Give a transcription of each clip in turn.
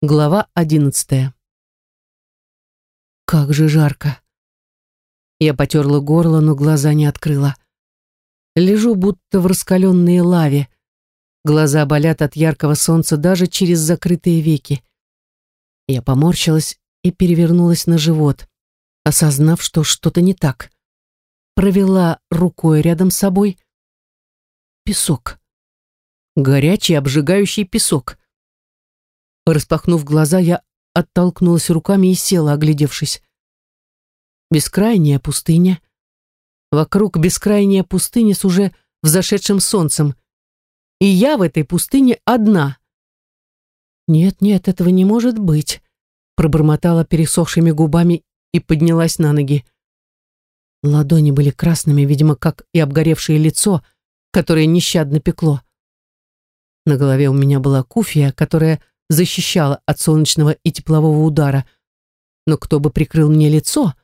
Глава одиннадцатая. Как же жарко. Я потерла горло, но глаза не открыла. Лежу будто в раскаленной лаве. Глаза болят от яркого солнца даже через закрытые веки. Я поморщилась и перевернулась на живот, осознав, что что-то не так. Провела рукой рядом с собой. Песок. Горячий, обжигающий песок. Распахнув глаза, я оттолкнулась руками и села, оглядевшись. Бескрайняя пустыня. Вокруг бескрайняя пустыня с уже взошедшим солнцем. И я в этой пустыне одна. «Нет, нет, этого не может быть», пробормотала пересохшими губами и поднялась на ноги. Ладони были красными, видимо, как и обгоревшее лицо, которое нещадно пекло. На голове у меня была куфия, которая защищала от солнечного и теплового удара. Но кто бы прикрыл мне лицо?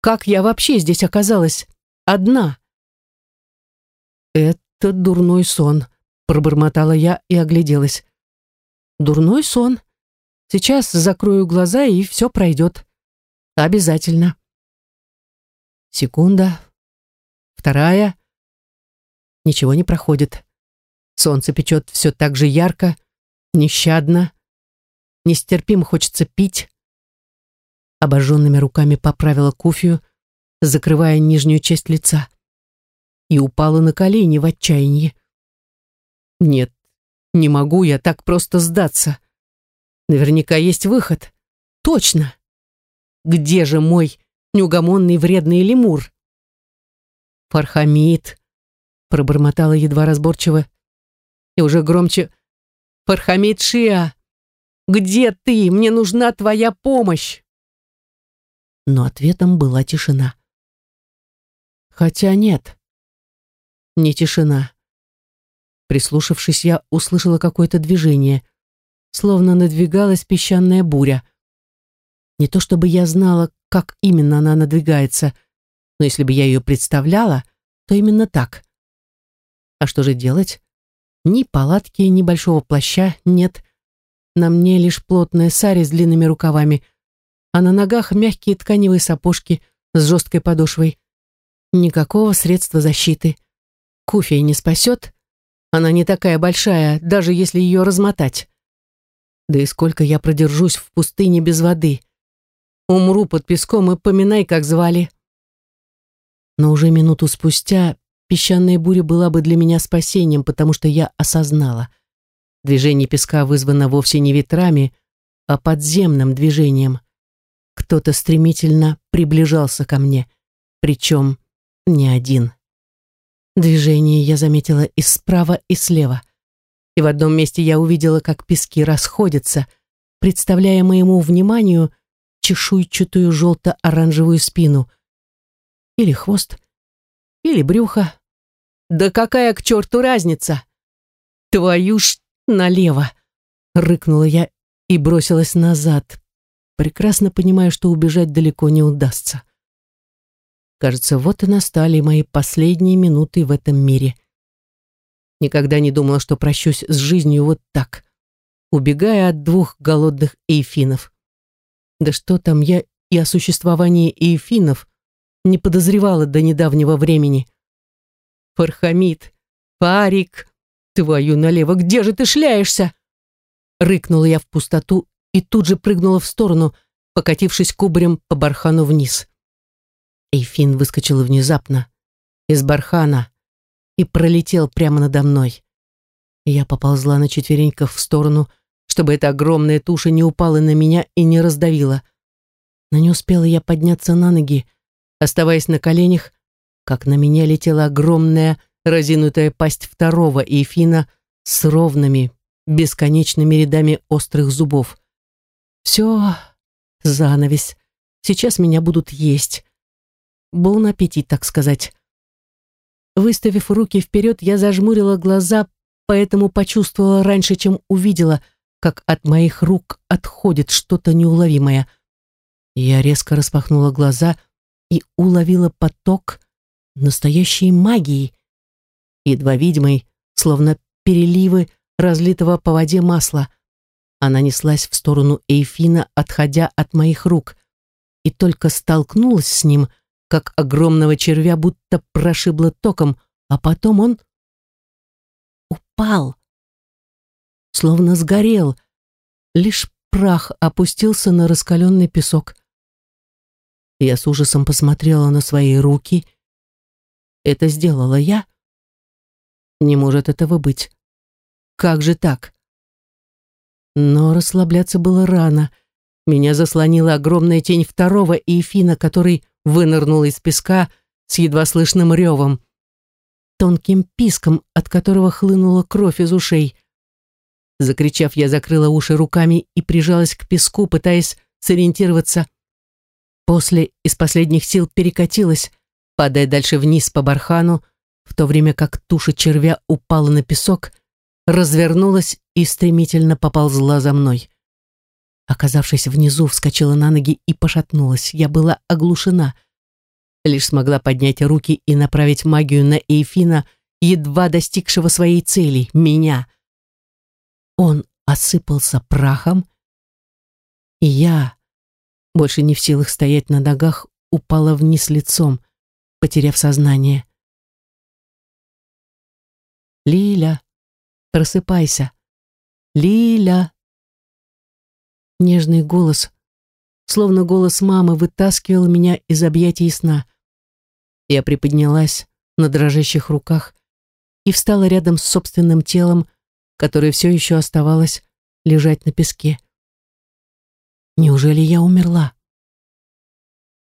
Как я вообще здесь оказалась? Одна. Это дурной сон, пробормотала я и огляделась. Дурной сон. Сейчас закрою глаза, и все пройдет. Обязательно. Секунда. Вторая. Ничего не проходит. Солнце печет все так же ярко, нещадно, нестерпимо хочется пить. Обожженными руками поправила куфию, закрывая нижнюю часть лица, и упала на колени в отчаянии. Нет, не могу я так просто сдаться. Наверняка есть выход. Точно. Где же мой неугомонный вредный лемур? Фархамид, пробормотала едва разборчиво и уже громче Фархамид Шиа, где ты? Мне нужна твоя помощь!» Но ответом была тишина. Хотя нет, не тишина. Прислушавшись, я услышала какое-то движение, словно надвигалась песчаная буря. Не то чтобы я знала, как именно она надвигается, но если бы я ее представляла, то именно так. А что же делать? Ни палатки, ни большого плаща нет. На мне лишь плотная сари с длинными рукавами, а на ногах мягкие тканевые сапожки с жесткой подошвой. Никакого средства защиты. Куфия не спасет. Она не такая большая, даже если ее размотать. Да и сколько я продержусь в пустыне без воды. Умру под песком и поминай, как звали. Но уже минуту спустя Песчаная буря была бы для меня спасением, потому что я осознала. Движение песка вызвано вовсе не ветрами, а подземным движением. Кто-то стремительно приближался ко мне, причем не один. Движение я заметила и справа, и слева. И в одном месте я увидела, как пески расходятся, представляя моему вниманию чешуйчатую желто-оранжевую спину. Или хвост, или брюхо. Да какая к черту разница? Твою ж налево! Рыкнула я и бросилась назад, прекрасно понимая, что убежать далеко не удастся. Кажется, вот и настали мои последние минуты в этом мире. Никогда не думала, что прощусь с жизнью вот так, убегая от двух голодных эйфинов. Да что там, я и о существовании эйфинов не подозревала до недавнего времени. «Фархамид! Фарик! Твою налево! Где же ты шляешься?» Рыкнула я в пустоту и тут же прыгнула в сторону, покатившись кубарем по бархану вниз. Эйфин выскочил внезапно из бархана и пролетел прямо надо мной. Я поползла на четвереньках в сторону, чтобы эта огромная туша не упала на меня и не раздавила. Но не успела я подняться на ноги, Оставаясь на коленях, как на меня летела огромная разинутая пасть второго эйфина с ровными, бесконечными рядами острых зубов. Все, занавес. Сейчас меня будут есть. Был на аппетит, так сказать. Выставив руки вперед, я зажмурила глаза, поэтому почувствовала раньше, чем увидела, как от моих рук отходит что-то неуловимое. Я резко распахнула глаза — и уловила поток настоящей магии, едва видимой, словно переливы разлитого по воде масла. Она неслась в сторону Эйфина, отходя от моих рук, и только столкнулась с ним, как огромного червя будто прошибло током, а потом он упал, словно сгорел, лишь прах опустился на раскаленный песок. Я с ужасом посмотрела на свои руки. Это сделала я? Не может этого быть. Как же так? Но расслабляться было рано. Меня заслонила огромная тень второго Иефина, который вынырнул из песка с едва слышным ревом, тонким писком, от которого хлынула кровь из ушей. Закричав, я закрыла уши руками и прижалась к песку, пытаясь сориентироваться. После из последних сил перекатилась, падая дальше вниз по бархану, в то время как туша червя упала на песок, развернулась и стремительно поползла за мной. Оказавшись внизу, вскочила на ноги и пошатнулась. Я была оглушена. Лишь смогла поднять руки и направить магию на Эйфина, едва достигшего своей цели — меня. Он осыпался прахом, и я, больше не в силах стоять на ногах, упала вниз лицом, потеряв сознание. «Лиля, просыпайся! Лиля!» Нежный голос, словно голос мамы, вытаскивал меня из объятий сна. Я приподнялась на дрожащих руках и встала рядом с собственным телом, которое все еще оставалось лежать на песке. Неужели я умерла?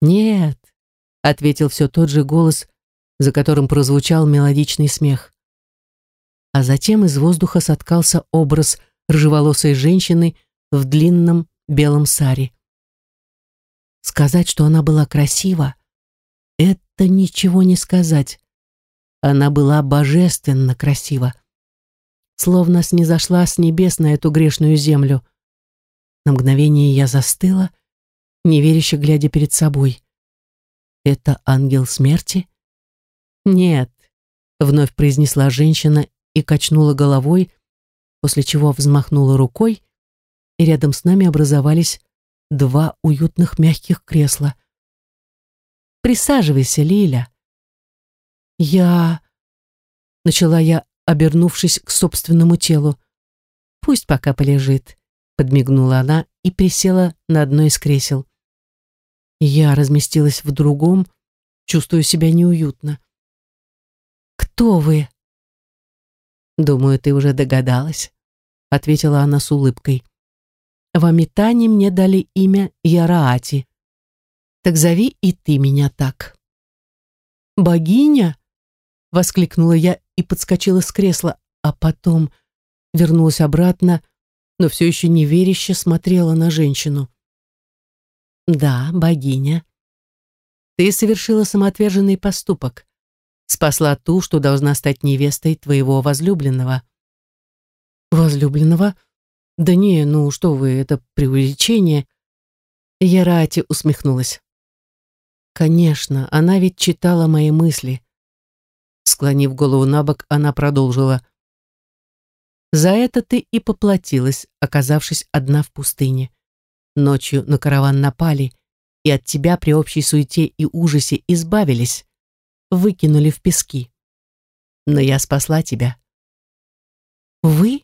Нет, ответил все тот же голос, за которым прозвучал мелодичный смех. А затем из воздуха соткался образ рыжеволосой женщины в длинном белом саре. Сказать, что она была красива, это ничего не сказать. Она была божественно красива. Словно снизошла с небес на эту грешную землю. На мгновение я застыла, неверяще глядя перед собой. Это ангел смерти? Нет, вновь произнесла женщина и качнула головой, после чего взмахнула рукой, и рядом с нами образовались два уютных мягких кресла. «Присаживайся, Лиля». «Я...» — начала я, обернувшись к собственному телу. «Пусть пока полежит», — подмигнула она и присела на одно из кресел. Я разместилась в другом, чувствую себя неуютно. «Кто вы?» «Думаю, ты уже догадалась», — ответила она с улыбкой. В Амитане мне дали имя Яраати. Так зови и ты меня так. «Богиня?» — воскликнула я и подскочила с кресла, а потом вернулась обратно, но все еще неверяще смотрела на женщину. «Да, богиня. Ты совершила самоотверженный поступок. Спасла ту, что должна стать невестой твоего возлюбленного». «Возлюбленного?» «Да не, ну что вы, это преувеличение». Ярати усмехнулась. «Конечно, она ведь читала мои мысли». Склонив голову на бок, она продолжила. «За это ты и поплатилась, оказавшись одна в пустыне. Ночью на караван напали, и от тебя при общей суете и ужасе избавились, выкинули в пески. Но я спасла тебя». «Вы?»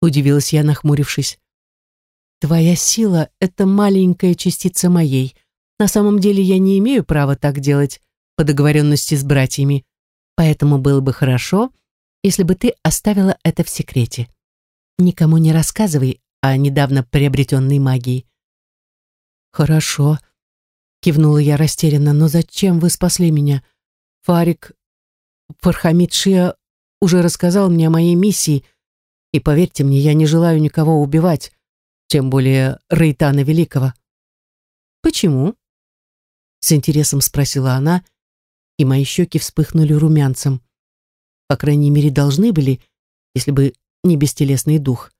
Удивилась я, нахмурившись. Твоя сила — это маленькая частица моей. На самом деле я не имею права так делать по договоренности с братьями. Поэтому было бы хорошо, если бы ты оставила это в секрете. Никому не рассказывай о недавно приобретенной магии. Хорошо, кивнула я растерянно, но зачем вы спасли меня? Фарик, Фархамид Шия уже рассказал мне о моей миссии — и поверьте мне, я не желаю никого убивать, тем более Рейтана Великого. Почему? С интересом спросила она, и мои щеки вспыхнули румянцем. По крайней мере, должны были, если бы не бестелесный дух.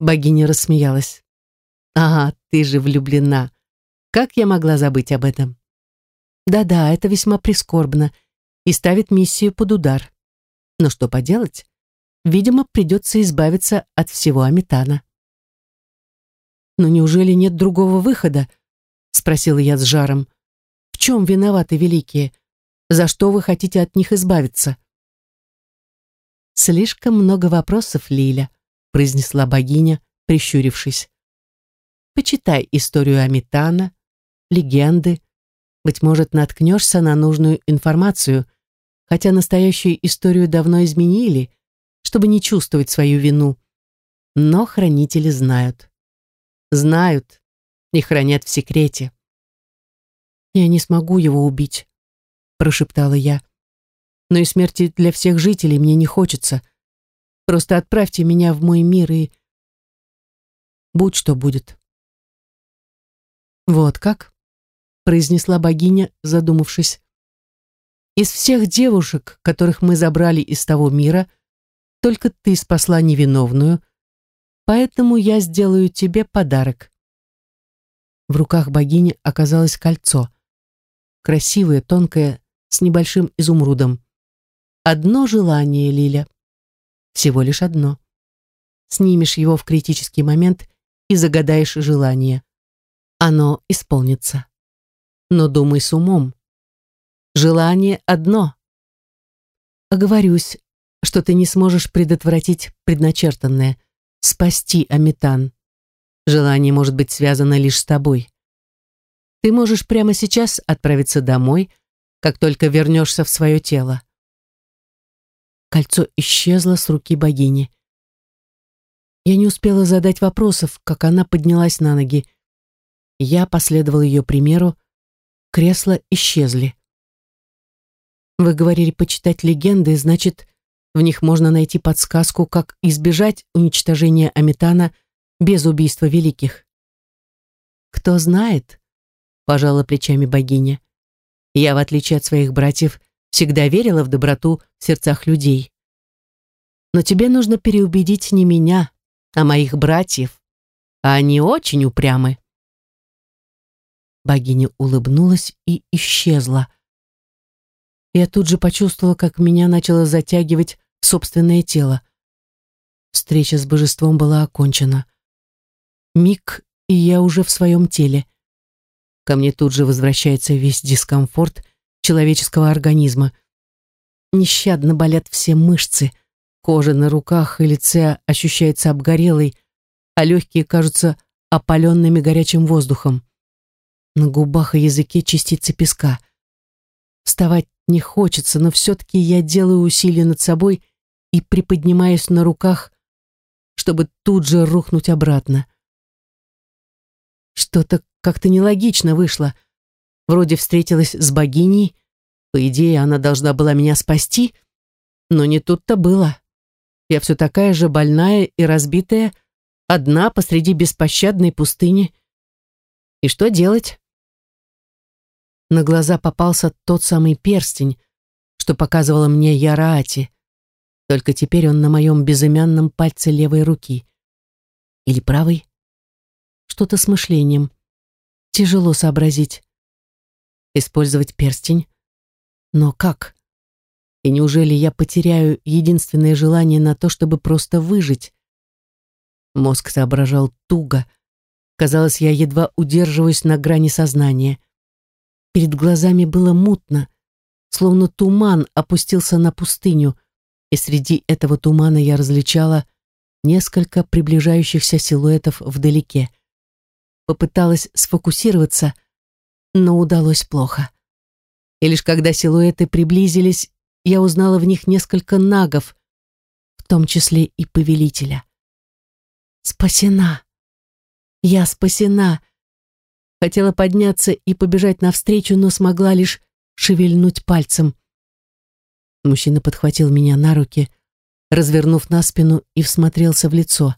Богиня рассмеялась. «Ага, ты же влюблена. Как я могла забыть об этом?» «Да-да, это весьма прискорбно и ставит миссию под удар. Но что поделать? видимо, придется избавиться от всего Аметана. Но неужели нет другого выхода? Спросила я с жаром. В чем виноваты великие? За что вы хотите от них избавиться? Слишком много вопросов, Лиля, произнесла богиня, прищурившись. Почитай историю Амитана, легенды. Быть может, наткнешься на нужную информацию, хотя настоящую историю давно изменили, чтобы не чувствовать свою вину. Но хранители знают. Знают и хранят в секрете. «Я не смогу его убить», — прошептала я. «Но и смерти для всех жителей мне не хочется. Просто отправьте меня в мой мир и... Будь что будет». «Вот как?» — произнесла богиня, задумавшись. «Из всех девушек, которых мы забрали из того мира, только ты спасла невиновную, поэтому я сделаю тебе подарок». В руках богини оказалось кольцо. Красивое, тонкое, с небольшим изумрудом. Одно желание, Лиля. Всего лишь одно. Снимешь его в критический момент и загадаешь желание. Оно исполнится. Но думай с умом. Желание одно. Оговорюсь, что ты не сможешь предотвратить предначертанное – спасти Аметан. Желание может быть связано лишь с тобой. Ты можешь прямо сейчас отправиться домой, как только вернешься в свое тело. Кольцо исчезло с руки богини. Я не успела задать вопросов, как она поднялась на ноги. Я последовал ее примеру. Кресла исчезли. Вы говорили почитать легенды, значит, в них можно найти подсказку, как избежать уничтожения Аметана без убийства великих. «Кто знает?» — пожала плечами богиня. «Я, в отличие от своих братьев, всегда верила в доброту в сердцах людей. Но тебе нужно переубедить не меня, а моих братьев, а они очень упрямы». Богиня улыбнулась и исчезла. Я тут же почувствовала, как меня начало затягивать собственное тело. Встреча с божеством была окончена. Миг, и я уже в своем теле. Ко мне тут же возвращается весь дискомфорт человеческого организма. Нещадно болят все мышцы, кожа на руках и лице ощущается обгорелой, а легкие кажутся опаленными горячим воздухом. На губах и языке частицы песка. Вставать не хочется, но все-таки я делаю усилия над собой и приподнимаюсь на руках, чтобы тут же рухнуть обратно. Что-то как-то нелогично вышло. Вроде встретилась с богиней, по идее, она должна была меня спасти, но не тут-то было. Я все такая же больная и разбитая, одна посреди беспощадной пустыни. И что делать? На глаза попался тот самый перстень, что показывала мне Яраати. Только теперь он на моем безымянном пальце левой руки. Или правой? Что-то с мышлением. Тяжело сообразить. Использовать перстень? Но как? И неужели я потеряю единственное желание на то, чтобы просто выжить? Мозг соображал туго. Казалось, я едва удерживаюсь на грани сознания. Перед глазами было мутно, словно туман опустился на пустыню, и среди этого тумана я различала несколько приближающихся силуэтов вдалеке. Попыталась сфокусироваться, но удалось плохо. И лишь когда силуэты приблизились, я узнала в них несколько нагов, в том числе и повелителя. Спасена! Я спасена! Хотела подняться и побежать навстречу, но смогла лишь шевельнуть пальцем. Мужчина подхватил меня на руки, развернув на спину и всмотрелся в лицо.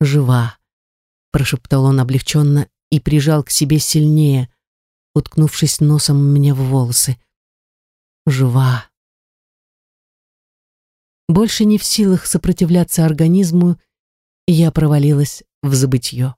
«Жива», — прошептал он облегченно и прижал к себе сильнее, уткнувшись носом мне в волосы. «Жива». Больше не в силах сопротивляться организму, я провалилась в забытье.